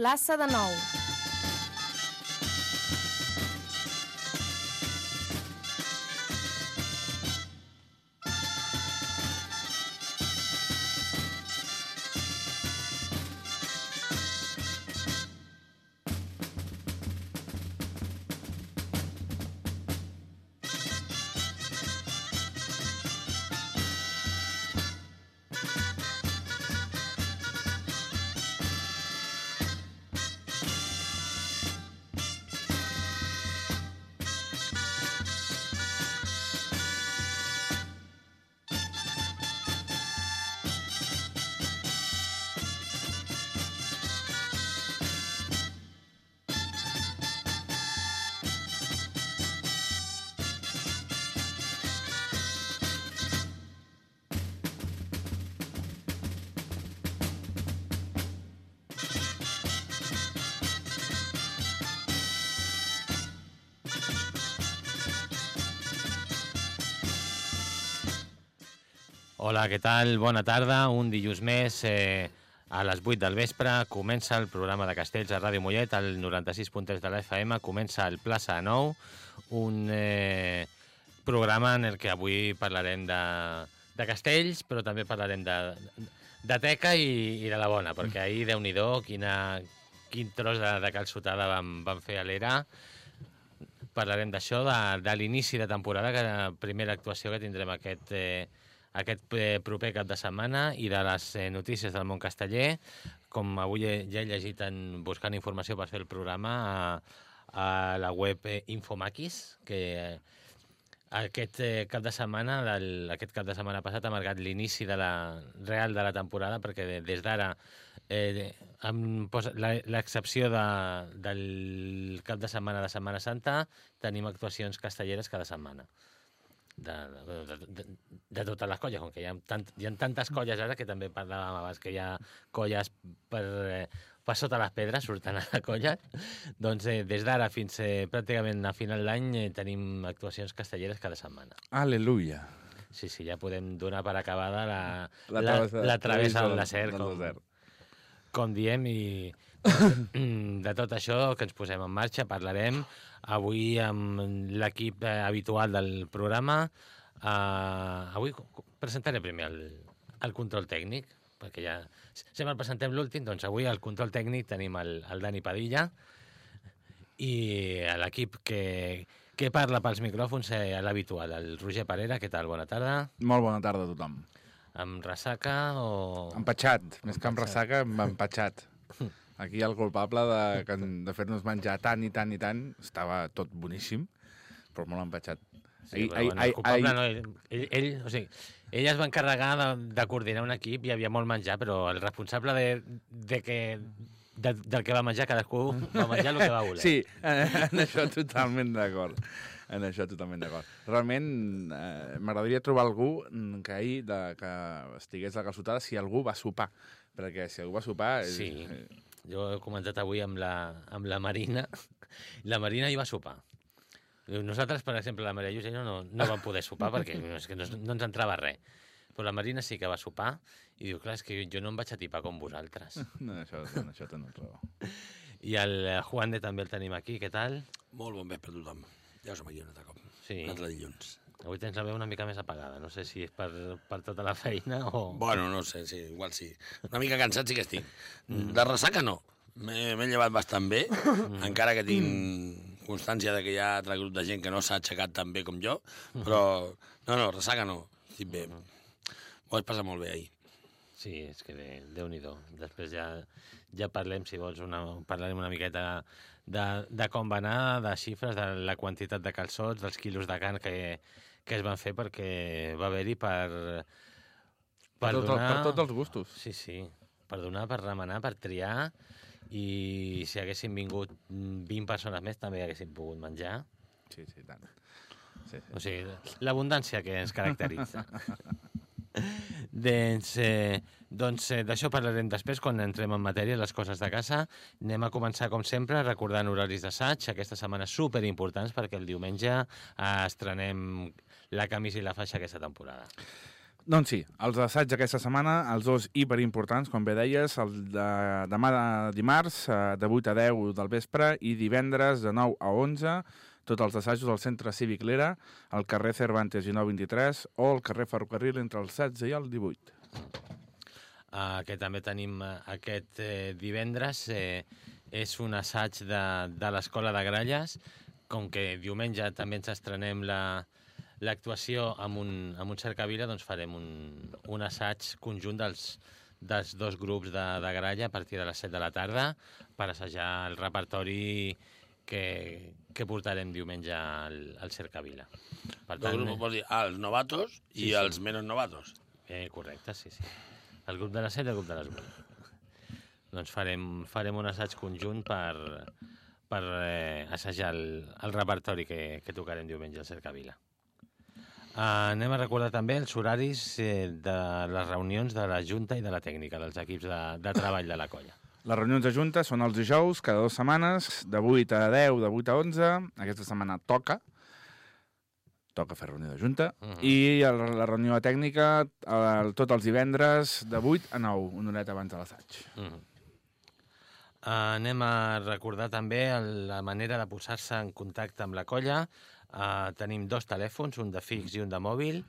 plaça de Nou. Hola, què tal? Bona tarda. Un dilluns més eh, a les 8 del vespre comença el programa de Castells a Ràdio Mollet, al 96.3 de la FM. Comença el Plaça de Nou, un eh, programa en el que avui parlarem de, de castells, però també parlarem de, de teca i, i de la bona, perquè ahir, déu nhi quina, quin tros de, de calçotada vam, vam fer a l'era. Parlarem d'això, de, de l'inici de temporada, que la primera actuació que tindrem aquest... Eh, aquest eh, proper cap de setmana i de les eh, notícies del món casteller, com avui ja he llegit en, buscant informació per fer el programa a, a la web eh, Infomaquis, que aquest cap de setmana, del, aquest cap de setmana passat ha marcat l'inici de la real de la temporada, perquè de, des d'ara eh, l'excepció de, del cap de setmana de Setmana Santa, tenim actuacions castelleres cada setmana de, de, de, de totes les colles, com que hi ha, tant, hi ha tantes colles ara que també parlàvem abans que hi ha colles per, eh, per sota les pedres, surten a la colla, doncs eh, des d'ara fins eh, pràcticament a final d'any eh, tenim actuacions castelleres cada setmana. Aleluia. Sí, sí, ja podem donar per acabada la, La la, la travessa del del- desert, com, desert. com diem, i de tot això que ens posem en marxa, parlarem avui amb l'equip eh, habitual del programa. Uh, avui presentaré primer el, el control tècnic, perquè ja sempre presentem l'últim, doncs avui al control tècnic tenim el, el Dani Padilla i l'equip que, que parla pels micròfons, eh, l'habitual, el Roger Parera. Què tal? Bona tarda. Molt bona tarda a tothom. Amb ressaca o... Empatxat, més que amb ressaca, amb empatxat. Aquí el culpable de, de fer-nos menjar tant i tant i tant estava tot boníssim, però molt empatxat. Sí, Ahir- però, ahir- bueno, el ahir- culpable ahir- no, ell, ell, ell, o sigui, ell es va encarregar de, de coordinar un equip, hi havia molt menjar, però el responsable de, de que, de, del que va menjar, cadascú va menjar el que va voler. Sí, en això totalment d'acord. En això totalment d'acord. Realment, eh, m'agradaria trobar algú que ahir de, que estigués a la calçotada si algú va sopar. Perquè si algú va sopar... És, Sí. eh, Jo he comentat avui amb la, amb la Marina, la Marina hi va sopar. Nosaltres, per exemple, la Maria Lluís jo no, no vam poder sopar perquè no, és que no, no ens entrava res. Però la Marina sí que va sopar i diu, clar, és que jo no em vaig atipar com vosaltres. No, això, en això tens raó. I el eh, Juan de també el tenim aquí, què tal? Molt bon vespre a tothom. Ja som aquí un altre cop. Sí. Un altre dilluns. Avui tens la veu una mica més apagada. No sé si és per, per tota la feina o... Bueno, no sé, sí, igual sí. Una mica cansat sí que estic. De ressaca no. M'he llevat bastant bé, encara que tinc constància de que hi ha altre grup de gent que no s'ha aixecat tan bé com jo, però no, no, ressaca no. Estic bé. Ho vaig passar molt bé ahir. Sí, és que de, Déu-n'hi-do. Després ja, ja parlem, si vols, una, parlarem una miqueta de, de com va anar, de xifres, de la quantitat de calçots, dels quilos de carn que, que es van fer, perquè va haver-hi per... Per, tot, per tots els gustos. Sí, sí. Per donar, per remenar, per triar, i si haguessin vingut mm, 20 persones més també haguessin pogut menjar. Sí, sí, tant. Sí, sí. O sigui, l'abundància que ens caracteritza. doncs eh, doncs eh, d'això parlarem després quan entrem en matèria, les coses de casa. Anem a començar, com sempre, recordant horaris d'assaig. Aquesta setmana super importants perquè el diumenge eh, estrenem la camisa i la faixa aquesta temporada. Doncs sí, els assaigs d'aquesta setmana, els dos hiperimportants, com bé deies, el de demà de dimarts, eh, de 8 a 10 del vespre, i divendres de 9 a 11, tots els assajos al Centre Cívic Lera, al carrer Cervantes i 923, o al carrer Ferrocarril entre el 16 i el 18. Uh, que també tenim uh, aquest eh, divendres. Eh, és un assaig de, de l'Escola de Gralles, com que diumenge també ens estrenem la, l'actuació amb un, amb un cercavila, doncs farem un, un assaig conjunt dels, dels dos grups de, de gralla a partir de les 7 de la tarda per assajar el repertori que, que portarem diumenge al, al cercavila. Per El grup vols dir ah, els novatos Sí, i sí. els menys novatos. Eh, correcte, sí, sí. El grup de les 7 i el grup de les 8. Doncs farem, farem un assaig conjunt per, per eh, assajar el, el repertori que, que tocarem diumenge al Cercavila. Uh, anem a recordar també els horaris eh, de les reunions de la Junta i de la Tècnica, dels equips de, de treball de la colla. Les reunions de Junta són els dijous, cada dues setmanes, de 8 a 10, de 8 a 11. Aquesta setmana toca, toca fer reunió de Junta. Mhm. I el, la reunió de tècnica el, tots els divendres de 8 a 9, una horeta abans de l'assaig. Mm. Uh, anem a recordar també el, la manera de posar-se en contacte amb la colla. Uh, tenim dos telèfons, un de fix i un de mòbil.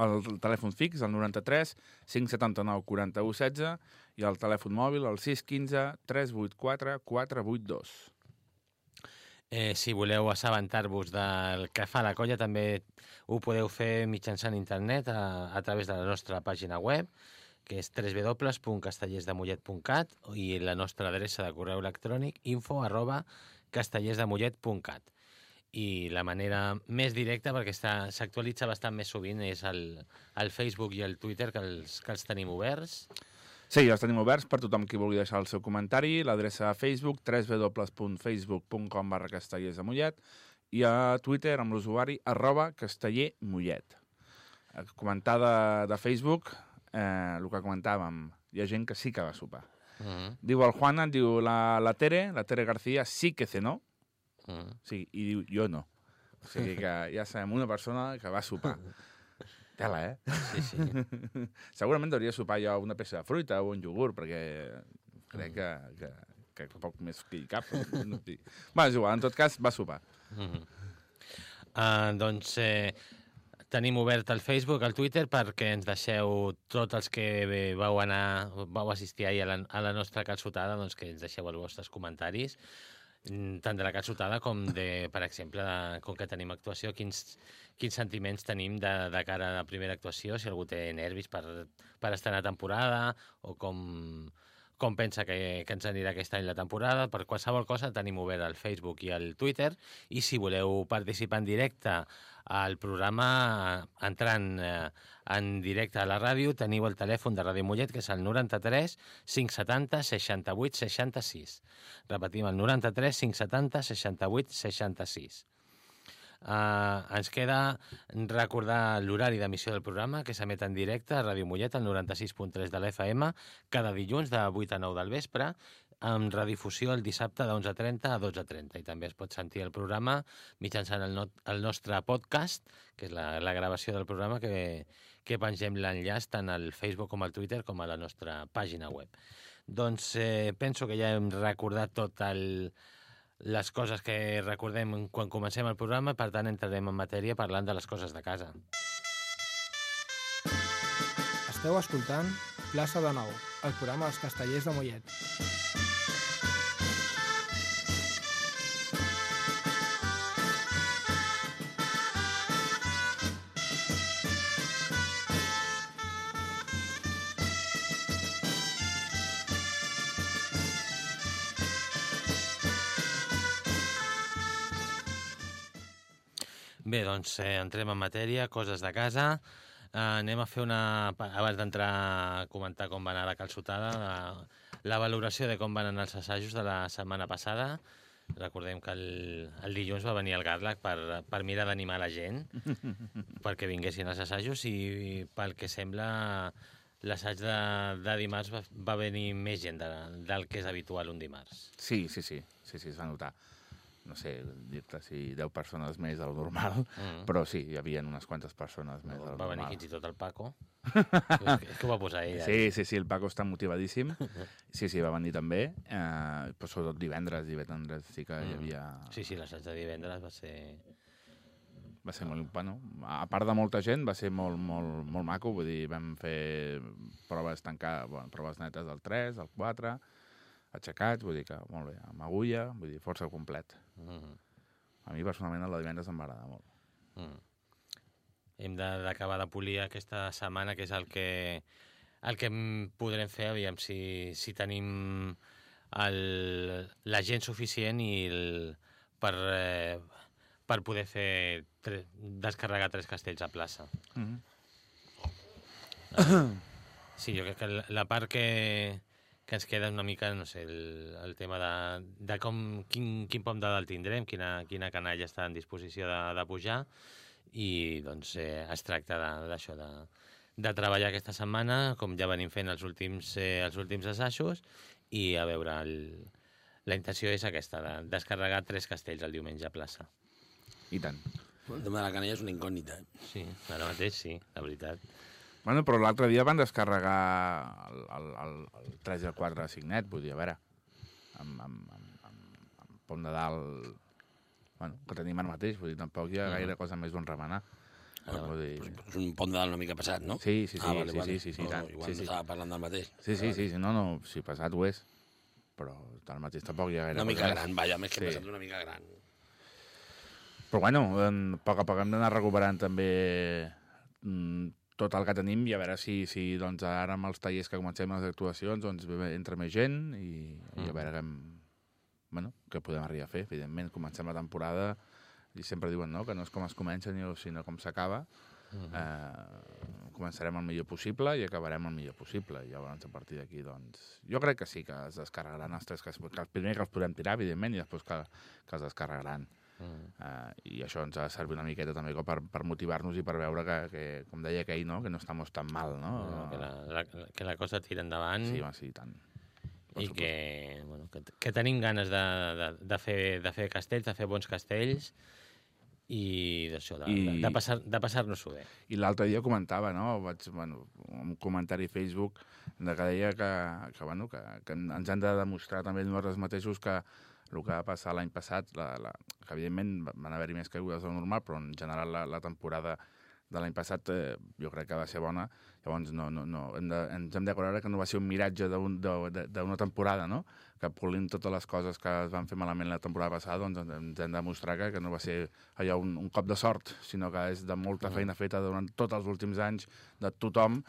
El telèfon fix, el 93 579 41 16, i el telèfon mòbil, el 615 384 482. Eh, si voleu assabentar-vos del que fa la colla, també ho podeu fer mitjançant internet a, a través de la nostra pàgina web, que és www.castellersdemollet.cat i la nostra adreça de correu electrònic info arroba castellersdemollet.cat. I la manera més directa, perquè s'actualitza bastant més sovint, és el, el Facebook i el Twitter, que els, que els tenim oberts. Sí, els tenim oberts per tothom qui vulgui deixar el seu comentari. L'adreça a Facebook, www.facebook.com barra castellers de Mollet, i a Twitter amb l'usuari arroba castellermollet. A Comentar de, de Facebook, eh, el que comentàvem, hi ha gent que sí que va sopar. Mm -hmm. Diu el Juana, diu la, la Tere, la Tere García sí que cenó, Mm sí, i diu jo no. O sigui que ja sabem una persona que va sopar. Tela, eh? Sí, sí. Segurament hauria de sopar jo una peça de fruita o un iogurt, perquè crec que, que, que poc més que hi cap. No sé. Bé, és igual, en tot cas, va sopar. Mm -hmm. uh, doncs eh, tenim obert el Facebook, el Twitter, perquè ens deixeu, tots els que vau anar, vau assistir ahir a la, a la nostra calçotada, doncs que ens deixeu els vostres comentaris, tant de la calçotada com de, per exemple, de, com que tenim actuació, quins, quins sentiments tenim de, de cara a la primera actuació, si algú té nervis per, per estrenar temporada, o com, com pensa que, que ens anirà aquest any la temporada. Per qualsevol cosa tenim obert el Facebook i el Twitter i si voleu participar en directe al programa entrant eh, en directe a la ràdio teniu el telèfon de Ràdio Mollet que és el 93 570 68 66. Repetim, el 93 570 68 66. Uh, ens queda recordar l'horari d'emissió del programa, que s'emet en directe a Ràdio Mollet, al 96.3 de l'FM, cada dilluns de 8 a 9 del vespre, amb redifusió el dissabte de 11.30 a 12.30. I també es pot sentir el programa mitjançant el, not el nostre podcast, que és la, la gravació del programa, que, que pengem l'enllaç tant al Facebook com al Twitter com a la nostra pàgina web. Doncs eh, penso que ja hem recordat tot el, les coses que recordem quan comencem el programa, per tant entrarem en matèria parlant de les coses de casa. Esteu escoltant Plaça de Nou, el programa dels castellers de Mollet. Bé, doncs eh, entrem en matèria, coses de casa. Eh, anem a fer una... Abans d'entrar a comentar com va anar la calçotada, la, la valoració de com van anar els assajos de la setmana passada. Recordem que el, el dilluns va venir el Garlac per, per mirar d'animar la gent perquè vinguessin els assajos i, pel que sembla l'assaig de, de dimarts va, va venir més gent de, del que és habitual un dimarts. Sí, sí, sí, sí, sí, es va notar. No sé, dir-te si 10 persones més del normal, Mm. però sí, hi havia unes quantes persones més del Va venir normal. fins i tot el Paco. és, que, és que ho va posar ell. Sí, sí, sí, el Paco està motivadíssim. Sí, sí, va venir també, eh, però sobretot divendres, divendres sí que hi Mm. havia... Sí, sí, l'assaig de divendres va ser... Va ser molt, bueno, a part de molta gent, va ser molt, molt, molt maco, vull dir, vam fer proves tancades, bueno, proves netes del 3, del 4, aixecats, vull dir que molt bé, amb agulla, vull dir, força complet. Mm. A mi personalment el de divendres em va agradar molt. Mm. Hem de- d'acabar de, polir aquesta setmana, que és el que, el que em podrem fer, aviam si, si tenim el, la gent suficient i el, per, eh, per poder fer tre, descarregar tres castells a plaça. Mm -hmm. Sí, jo crec que la part que, que ens queda una mica, no sé, el, el tema de, de com, quin, quin pom de dalt tindrem, quina, quina canalla està en disposició de, de pujar, i doncs eh, es tracta de- d'això, de, de treballar aquesta setmana, com ja venim fent els últims, eh, els últims assajos, i a veure, el, la intenció és aquesta, de descarregar tres castells el diumenge a plaça. I tant. El tema de la canalla és una incògnita. eh? Sí, ara mateix sí, la veritat. Bueno, però l'altre dia van descarregar el, el, el, el 3 i el 4 de Signet, vull dir, a veure, amb, amb, amb, amb, amb Pom de Dalt, bueno, que tenim ara mateix, vull dir, tampoc hi ha gaire cosa més d'on remenar. Ah, vull dir... És un pont de dalt una mica passat, no? Sí, sí, sí, ah, vale, sí, vale. sí, sí, sí, no, tant, igual sí, no sí. estava parlant del mateix. Sí, sí, sí, sí, no, no, si passat ho és, però al mateix tampoc hi ha gaire Una mica gran, vaja, més que Sí. passat una mica gran. Però bueno, en, a poc a poc hem d'anar recuperant també mm, tot el que tenim i a veure si, si doncs, ara amb els tallers que comencem les actuacions doncs, entra més gent i, i a veure què, hem, bueno, què podem arribar a fer. Evidentment, comencem la temporada i sempre diuen no, que no és com es comença ni- sinó com s'acaba. eh, començarem el millor possible i acabarem el millor possible. I llavors, a partir d'aquí, doncs... Jo crec que sí que es descarregaran els tres, que, es- que el primer que els podrem tirar, evidentment, i després que, que els descarregaran. Mm. Uh, I això ens ha de servir una miqueta també com per, per motivar-nos i per veure que, que, com deia aquell, no? que no estamos tan mal, no? No, que, la, la, que la cosa tira endavant Sí, home, sí, tant. I que, bueno, que, que tenim ganes de, de, de, fer, de fer castells, de fer bons castells i d'això, de, I- de, de passar- de passar-nos-ho bé. I l'altre dia comentava, no? Vaig, bueno, un comentari a Facebook de que deia que, que, bueno, que, que ens han de demostrar també nosaltres mateixos que el que va passar l'any passat, la, la, que evidentment van haver-hi més caigudes del normal, però en general la, la temporada de l'any passat eh, jo crec que va ser bona. Llavors no, no, no, hem de, ens hem de veure que no va ser un miratge d'una temporada, no? que polint totes les coses que es van fer malament la temporada passada, doncs ens hem de demostrar que, que no va ser allò un, un cop de sort, sinó que és de molta feina feta durant tots els últims anys de tothom,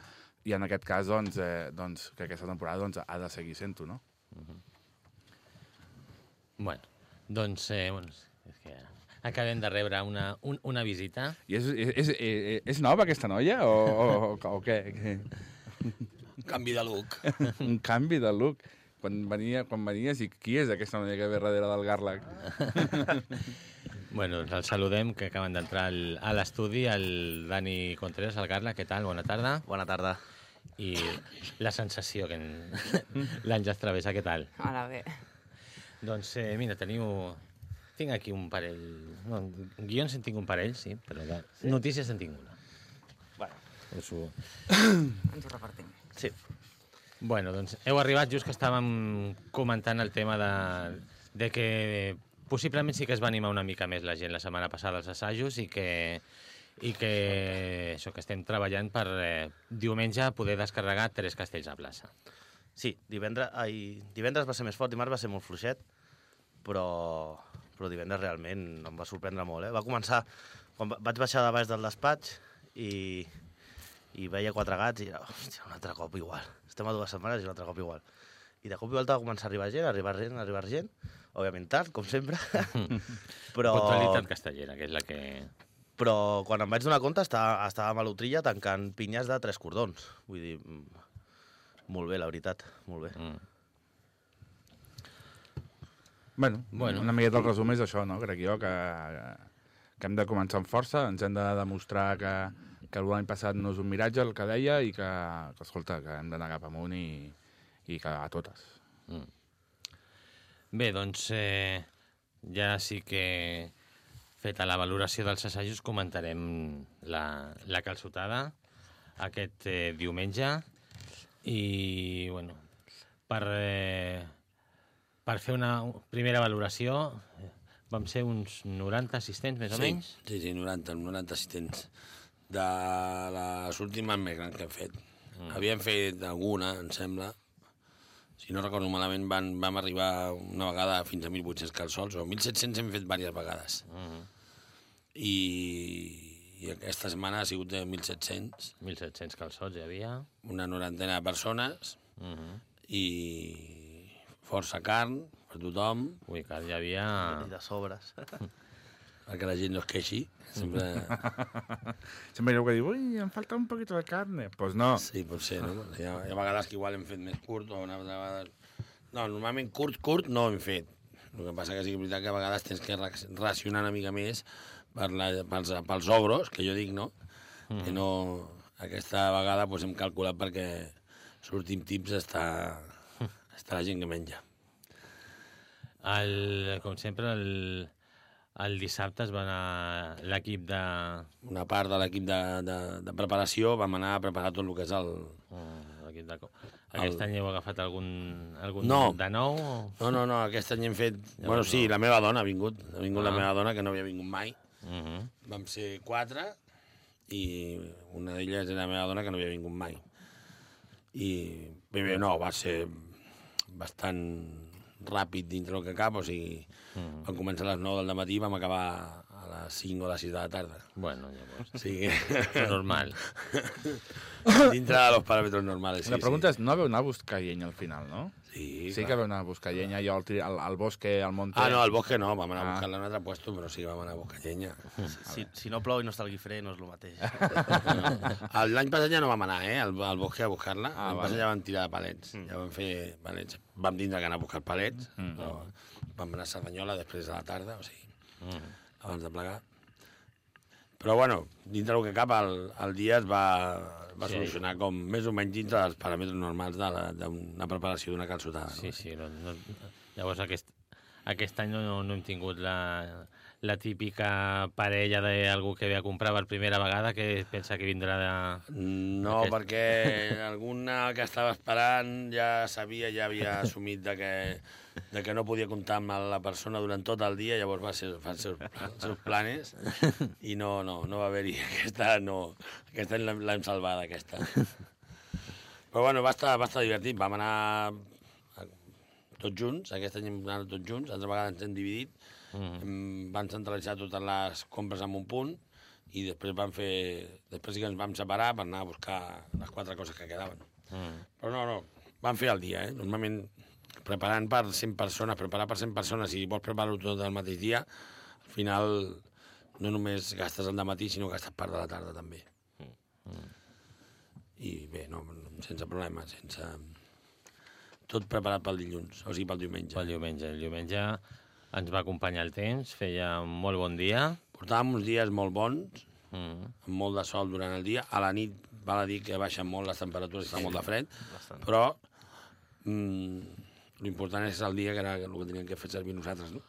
i en aquest cas, doncs, eh, doncs que aquesta temporada doncs, ha de seguir sent-ho, no? Bueno, doncs, eh, bueno, és que acabem de rebre una, un, una visita. I és, és, és, és nova aquesta noia o, o, o, o què? Canvi de look. Un canvi de look. Quan, venia, quan venies, i qui és aquesta noia que ve darrere del Garlac? Bueno, doncs el saludem, que acaben d'entrar al- a l'estudi, el Dani Contreras, el Carla, què tal? Bona tarda. Bona tarda. I la sensació que l'Àngels Travessa, què tal? Ara bé. Doncs eh, mira, teniu... Tinc aquí un parell... No, guions en tinc un parell, sí, però de notícies en tinc una. Bueno, Us ho... Ens ho repartim. sí. Bueno, doncs heu arribat just que estàvem comentant el tema de, de que possiblement sí que es va animar una mica més la gent la setmana passada als assajos i que, i que això que estem treballant per eh, diumenge poder descarregar tres castells a plaça. Sí, divendres, ai, divendres va ser més fort, dimarts va ser molt fluixet, però, però divendres realment em va sorprendre molt. Eh? Va començar, quan va- vaig baixar de baix del despatx i, i veia quatre gats i era, hòstia, un altre cop igual. Estem a dues setmanes i un altre cop igual. I de cop i volta va començar a arribar gent, a arribar gent, a arribar gent, òbviament tard, com sempre, però, Puntualitat castellera, que és la que... però quan em vaig donar compte estava, estàvem a l'Utrilla tancant pinyes de tres cordons. Vull dir, mm, molt bé, la veritat, molt bé. Mm. Bueno, Bueno. una miqueta el resum és això, no? Crec jo que, que hem de començar amb força, ens hem de demostrar que, que l'any passat no és un miratge, el que deia, i que, que escolta, que hem d'anar cap amunt i, i que a totes. Bé, doncs, eh, ja sí que feta la valoració dels assajos comentarem la, la calçotada aquest eh, diumenge i bueno, per, eh, per fer una primera valoració vam ser uns 90 assistents més o sí, menys Sí, sí, 90, 90 assistents. De les últimes més grans que hem fet. Mm. Havíem fet alguna, em sembla. Si no recordo malament, van, vam arribar una vegada fins a 1.800 calçols, o 1.700 hem fet diverses vegades. Mhm. I, I aquesta setmana ha sigut de 1.700, 1.700 calçots hi havia una norantena de persones, uh -huh. i força carn per tothom, Ui, que hi havia... I de sobres. perquè la gent no es queixi. Sempre... Sempre hi ha que diu, ui, em falta un poquito de carne. Pues no. Sí, pot ser, no? Hi ha, hi ha vegades que igual hem fet més curt o una altra vegada... No, normalment curt, curt no hem fet. El que passa que sí que és veritat que a vegades tens que ra- racionar una mica més per la, pels, pels ogros, que jo dic, no? Mm. Que no... Aquesta vegada doncs, hem calculat perquè sortim tips està, està la gent que menja. El, com sempre, el, el dissabte es va anar l'equip de... Una part de l'equip de, de, de preparació vam anar a preparar tot el que és el... oh, l'equip de... Aquest any heu agafat algun, algun No. de nou? O... No, no, no, aquest any hem fet... Bueno, sí, la meva dona ha vingut. Ha vingut ah. la meva dona, que no havia vingut mai. Uh -huh. Vam ser quatre i una d'elles era la meva dona que no havia vingut mai. I bé, bé, no, va ser bastant ràpid dintre el que cap, o sigui, Mhm. vam començar a les 9 del matí i vam acabar les 5 o a les 6 de la tarda. Bueno, llavors... Sigui, És normal. dintre de los paràmetres normals. Sí, la pregunta és, no veu anar a buscar llenya al final, no? Sí, Sí clar. que veu anar a buscar llenya, jo al, tri- al, al bosque, al monte... Ah, no, al bosque no, vam anar a Ah. buscar-la en un altre puesto, però sí que vam anar a buscar llenya. Si, si no plou i no està el guifrer, no és el mateix. L'any passat ja no vam anar, eh, al, al bosque a buscar-la. Ah, L'any vale. passat ja vam tirar de palets. Mm. Ja vam fer palets. Vam tindre que anar a buscar palets, mm. però vam anar a Cerdanyola després de la tarda, o sigui, Mm. Abans de plegar. Però, bueno, dintre del que cap, el, el dia es va, va Sí. solucionar com més o menys dintre dels paràmetres normals de la- d'una preparació d'una calçotada. Sí, no? sí. No, no, llavors, aquest, aquest any no, no hem tingut la, la típica parella d'algú que ve a comprar per primera vegada que pensa que vindrà de... No, Aquest- perquè alguna que estava esperant ja sabia, ja havia assumit de que, de que no podia comptar amb la persona durant tot el dia, llavors va ser, els seus, els seus planes i no, no, no va haver-hi. Aquesta, no, aquesta l'hem- salvada, aquesta. Però bueno, va estar, va estar divertit. Vam anar tots junts, aquest any hem anat tots junts, altra vegada ens hem dividit, Mm. Van centralitzar totes les compres en un punt i després van fer... Després sí que ens vam separar per anar a buscar les quatre coses que quedaven. Mm. Però no, no, van fer el dia, eh? Normalment preparant per 100 persones, preparar per 100 persones, si vols preparar-ho tot el mateix dia, al final no només gastes el matí, sinó gastes part de la tarda també. I bé, no, sense problema, sense... Tot preparat pel dilluns, o sigui, pel diumenge. Pel diumenge. El diumenge ens va acompanyar el temps, feia un molt bon dia. Portàvem uns dies molt bons, Mm. amb molt de sol durant el dia. A la nit val a dir que baixen molt les temperatures i fa molt de fred, Bastant. però mm, l'important és el dia que era el que teníem que fer servir nosaltres, no?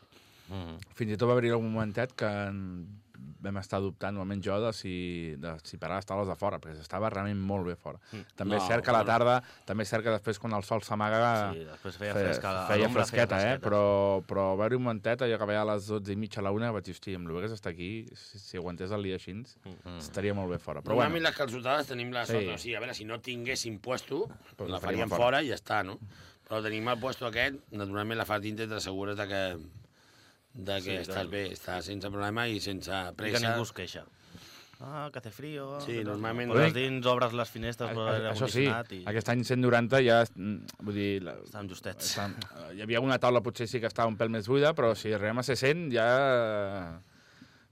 Mm. Fins i tot va haver-hi algun momentet que en- vam estar dubtant, almenys jo, de si, de si parar les taules de fora, perquè estava realment molt bé fora. Mm. També és No, cert que a la tarda, també és cert que després quan el sol s'amaga Sí, després feia feia, fresca. feia l'ombra fresqueta, eh? fresqueta. Però, però va haver-hi un momentet, allò que veia a les 12 i mitja a la una, vaig dir, hosti, amb el que està aquí, si, si aguantés el dia així, Mm. estaria molt bé fora. Però Normalment bueno, les calçotades tenim la Sí. sort, o sigui, a veure, si no tinguéssim puesto, Pues la faríem fora. fora i ja està, no? Però tenim el puesto aquest, naturalment la fas dintre t'assegures de que, de que Sí, estàs clar. bé, estàs sense problema i sense I que pressa. ningú es queixa. Ah, que té frío. Sí, normalment- Poses dins, obres les finestres, a- a- això sí, i aquest any 190 ja... mm, Vull dir, la, estan justets. estan, hi havia una taula potser sí que estava un pèl més buida, però si arribem a ser 100 ja...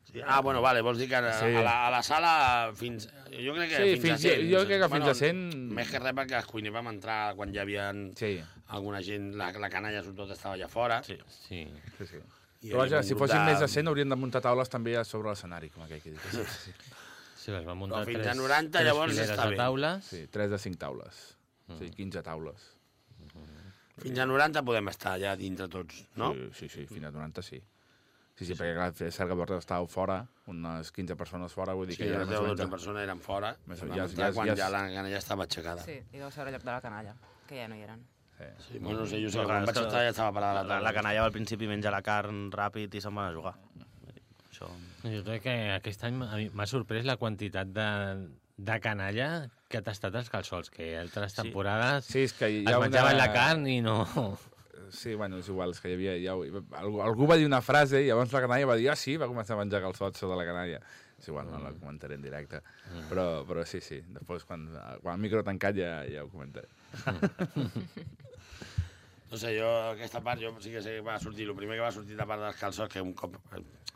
Sí. Ah, bueno, vale, vols dir que a, Sí. a, la, a la sala fins... Jo crec que Sí, fins, fins- a 100. jo crec que fins a 100 Més que res perquè els cuiners vam entrar quan ja havia Sí, alguna gent, la, la canalla sobretot estava allà fora. Sí. Sí. sí, sí. I Però vaja, si fossin més de 100 haurien de muntar taules també a sobre l'escenari, com aquell que dic. Sí, sí, Sí, les van muntar Però fins tres, a 90 tres llavors està de bé. taules. sí 3 de 5 taules. Sí, 15 taules. Fins a 90 podem estar ja dintre tots, no? Sí, sí, sí, fins a 90 sí. Sí, sí, perquè clar, que vosaltres estàveu fora, unes 15 persones fora, vull dir Sí, que ja les més o 10 o menys- 12 persones eren fora. Més- ja- entrar ja- quan ja- ja la canalla estava aixecada. Sí, i deu ser el lloc de la canalla, que ja no hi eren. Sí, bueno, no sé, jo sé quan vaig estar ja estava parada La, la la, la canalla al principi menja la carn ràpid i se'n van a jugar. Això... Jo crec que aquest any m'ha sorprès la quantitat de, de canalla que t'ha estat als calçols, que altres Sí. temporades Sí, és que hi es ha menjaven una... la carn i no... Sí, bueno, és igual, és que hi havia... Ja, algú, algú va dir una frase i llavors la canalla va dir, ah, sí, va començar a menjar calçots sota la canalla. És igual, no la comentaré en directe. Però, però sí, sí, després quan, quan el micro tancat ja, ja ho comentaré. No sé, jo aquesta part jo sí que sé que va sortir, el primer que va sortir de part dels calçots, que un cop...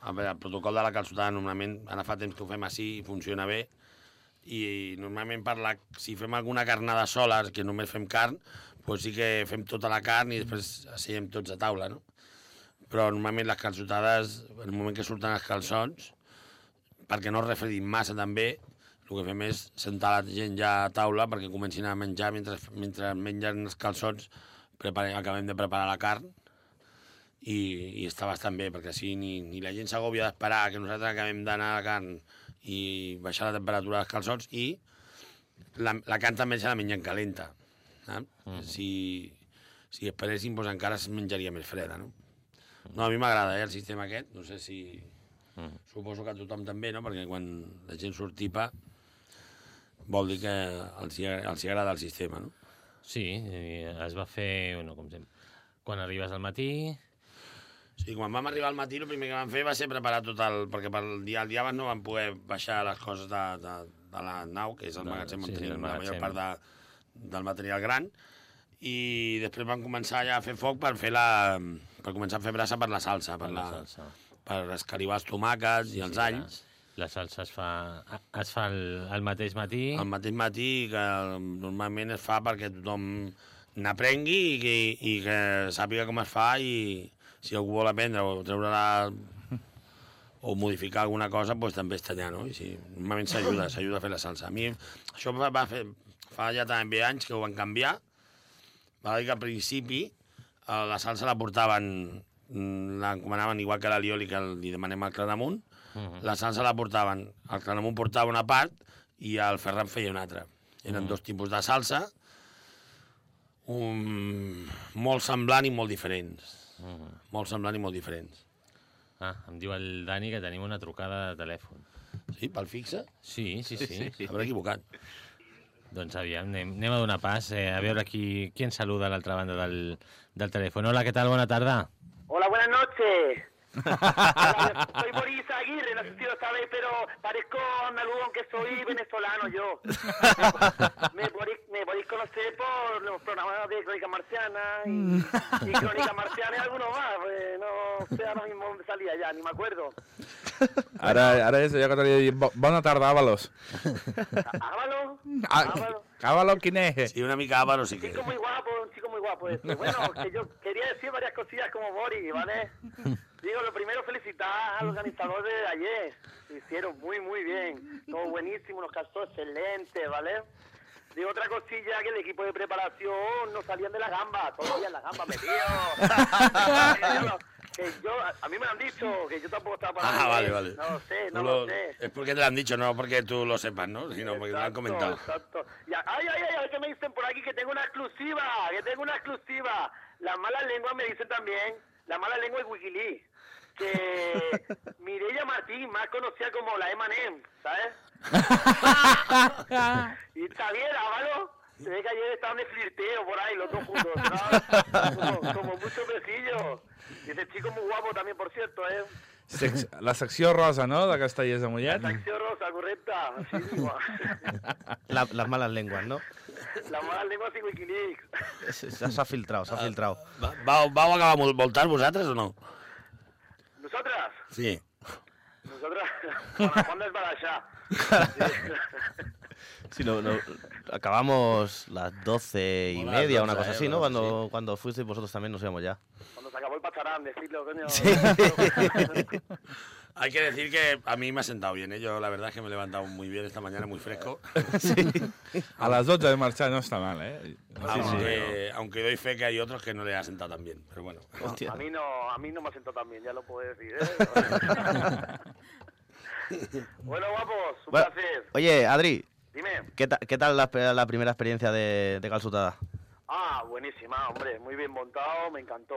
A veure, el protocol de la calçotada normalment, ara fa temps que ho fem així i funciona bé, i normalment per la, si fem alguna carnada sola, que només fem carn, doncs sí que fem tota la carn i després asseiem tots a taula, no? Però normalment les calçotades, en el moment que surten els calçons, perquè no es refredin massa també, el que fem és sentar la gent ja a taula perquè comencin a menjar mentre, mentre mengen els calçons, preparem, acabem de preparar la carn i, i està bastant bé, perquè així ni, ni la gent s'agòbia d'esperar que nosaltres acabem d'anar a la carn i baixar la temperatura dels calçons i la, la carn també se la mengen calenta. Eh? Mm. Si, si esperéssim, doncs encara es menjaria més freda, no? No, a mi m'agrada, eh, el sistema aquest. No sé si... Mm. Suposo que a tothom també, no? Perquè quan la gent surt tipa vol dir que els, hi, els hi agrada el sistema, no? Sí, i es va fer, bueno, com sempre, quan arribes al matí, Sí, quan vam arribar al matí, el primer que vam fer va ser preparar tot el... Perquè pel dia, el dia abans no vam poder baixar les coses de, de, de la nau, que és el De- magatzem on sí, sí, tenim la major part de, del material gran, i després vam començar ja a fer foc per fer la... per començar a fer brasa per la salsa, per, per la la, salsa. per escarivar els tomàquets i els Sí, alls. La, la salsa es fa, es fa el, el mateix matí. al mateix matí, que normalment es fa perquè tothom n'aprengui i, que, i que sàpiga com es fa i si algú vol aprendre o treure la o modificar alguna cosa, doncs també està allà, no? I sí, normalment s'ajuda, s'ajuda a fer la salsa. A mi això va, va fer, fa ja també anys que ho van canviar, va dir que al principi eh, la salsa la portaven, mm, l'encomanaven igual que l'alioli que li demanem al Claramunt, Mhm. la salsa la portaven, el Claramunt portava una part i el Ferran feia una altra. Eren Mhm. dos tipus de salsa, un, molt semblant i molt diferents. Mhm. Molt semblant i molt diferents. Ah, em diu el Dani que tenim una trucada de telèfon. Sí, pel fixe? Sí, sí, sí. sí. Sí. Hauré equivocat. Doncs aviam, anem, anem a donar pas, eh, a veure qui, qui ens saluda a l'altra banda del, del telèfon. Hola, què tal? Bona tarda. Hola, buenas noches. Soy Boris Aguirre, no sé si lo sabéis, pero parezco andaluz, aunque soy venezolano yo. Me podéis, me podéis conocer por los programas de Crónica Marciana y, y Crónica Marciana y alguno más. Pues no sé ahora mismo dónde salía ya, ni me acuerdo. Ara, ara és allò que t'hauria de dir, "Bo- bona tarda, Ábalos. Ávalo, Ah, Ávalo. Ábalos, quin és? Sí, una mica àvaro sí que... Chico muy guapo, un chico muy guapo este. Bueno, que yo quería decir varias cosillas como Boris, ¿vale? Digo, lo primero felicitar al organizador de ayer. Lo hicieron muy, muy bien. Todo buenísimo, nos calzó excelente, ¿vale? Digo, otra cosilla, que el equipo de preparación no salían de la gamba, todavía en la gamba metidos. que yo, a, a mí me lo han dicho, que yo tampoco estaba para Ah, vale, vale. No lo sé, no lo sé. Es porque te lo han dicho, no porque tú lo sepas, ¿no? Sino porque te lo han Exacto, comentado. Exacto. Ya, ay, ay, ay, ay, que me dicen por aquí que tengo una exclusiva, que tengo una exclusiva. Las malas lenguas me dicen también, la mala lengua es Wikileaks, que Mireia Martín, más conocida como la Emanem, ¿sabes? y Xavier Ávalo, se ve que ayer estaban de flirteo por ahí, los dos juntos, ¿sabes? Como, como muchos besillos. Y ese chico muy guapo también, por cierto, ¿eh? Sec la secció rosa, no?, de Castellers de Mollet. Acción rosa, correcta. Sí. La, las malas lenguas, ¿no? La mala lengua sin Wikileaks. S'ha filtrat, s'ha filtrat. Va, vau, vau acabar vol- voltant vosaltres o no? ¿Nosotras? Sí. Nosotras, ¿cuándo es para allá? Sí, no, no, acabamos las doce y las media, una 12, cosa eh, así, ¿no? Cuando, cuando fuisteis vosotros también nos íbamos ya. Cuando se acabó el pacharán, decirlo, coño. Hay que decir que a mí me ha sentado bien, ¿eh? Yo la verdad es que me he levantado muy bien esta mañana, muy fresco. A las 12 de marxar no està mal, eh? aunque, aunque doy fe que hay otros que no le ha sentado tan bien. Pero bueno. A mí no, a mí no me ha sentado tan bien, ya lo puedo decir, ¿eh? bueno, guapos, un Bueno, placer. Oye, Adri, Dime. ¿qué, ta- qué tal la, la primera experiencia de, de calçotada? Ah, buenísima, hombre, muy bien montado, me encantó.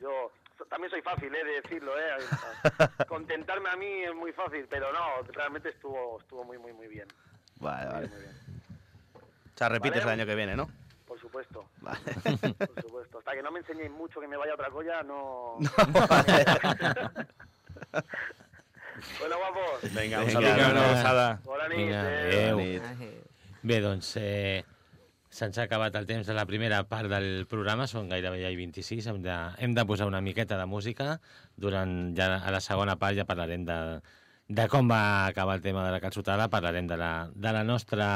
Yo también soy fácil, ¿eh? De decirlo, ¿eh? Contentarme a mí es muy fácil, pero no, realmente estuvo, estuvo muy, muy, muy bien. Vale, Muy vale. bien, muy bien. O sea, repites Vale. el año que viene, ¿no? Por supuesto, Vale. por supuesto. Hasta que no me enseñéis mucho que me vaya a otra colla, no... bueno, guapos, venga, un saludo. Bona nit. Ai, Bé, doncs, eh, se'ns ha acabat el temps de la primera part del programa, són gairebé ja i 26, hem de, hem de posar una miqueta de música, durant ja a la segona part ja parlarem de, de com va acabar el tema de la calçotada, parlarem de la, de la nostra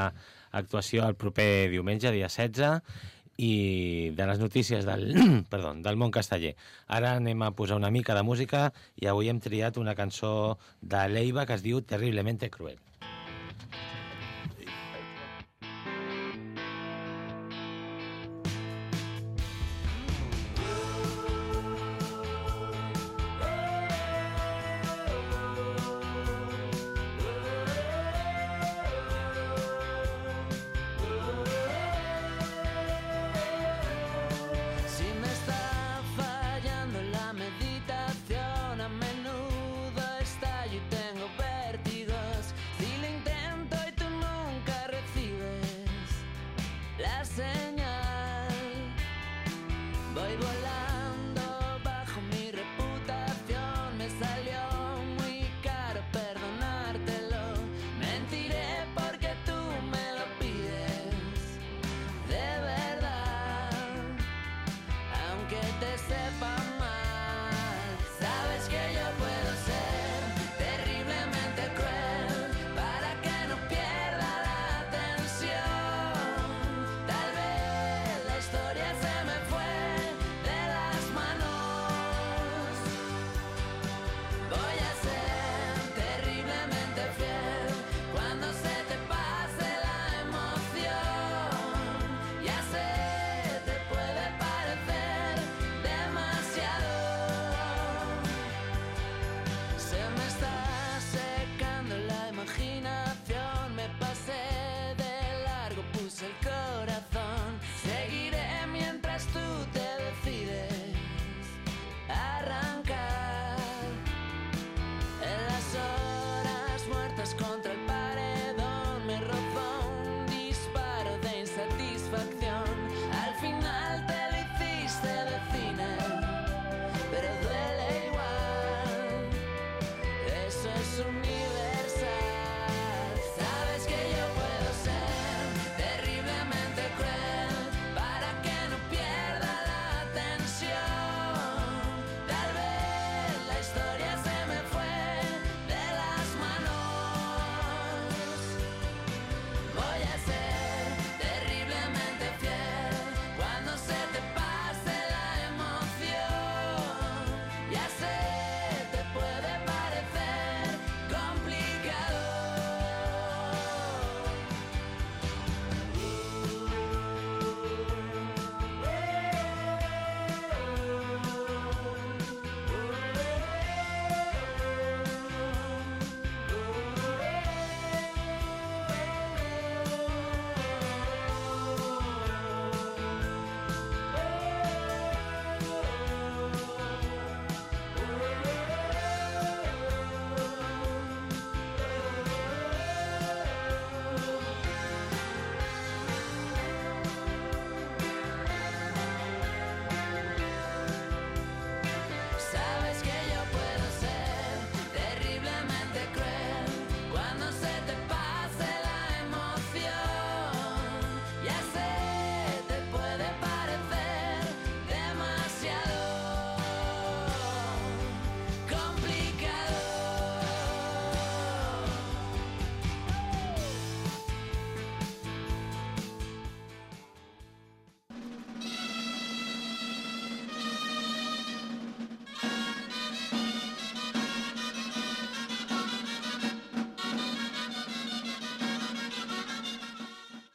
actuació el proper diumenge, dia 16, i de les notícies del, perdó, del món casteller. Ara anem a posar una mica de música i avui hem triat una cançó de l'Eiva que es diu Terriblemente Cruel.